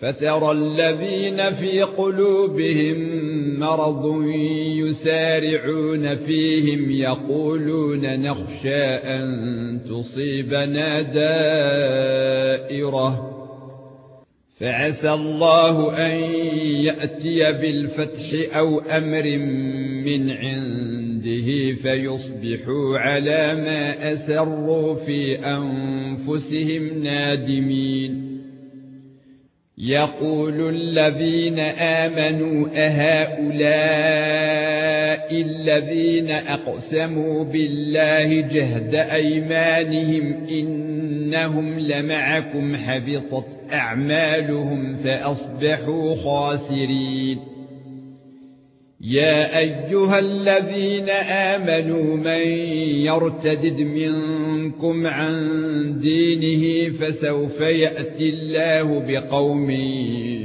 فترى الذين في قلوبهم مرض يسارعون فيهم يقولون نخشى أن تصيبنا دائرة. فعسى الله أن يأتي بالفتح أو أمر من عنده فيصبحوا على ما أسروا في أنفسهم نادمين. يقول الذين آمنوا أهؤلاء الذين أقسموا بالله جهد أيمانهم إنهم لمعكم حبطت أعمالهم فأصبحوا خاسرين يا ايها الذين امنوا من يرتد منكم عن دينه فسوف ياتي الله بقوم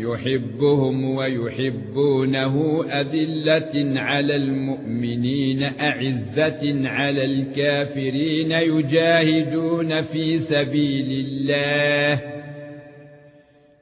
يحبهم ويحبونه اذله على المؤمنين اعزه على الكافرين يجاهدون في سبيل الله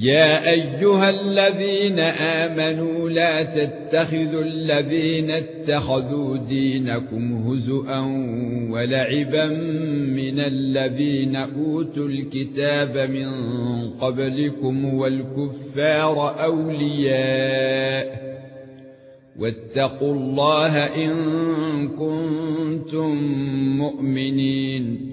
يا أيها الذين آمنوا لا تتخذوا الذين اتخذوا دينكم هزءا ولعبا من الذين أوتوا الكتاب من قبلكم والكفار أولياء واتقوا الله إن كنتم مؤمنين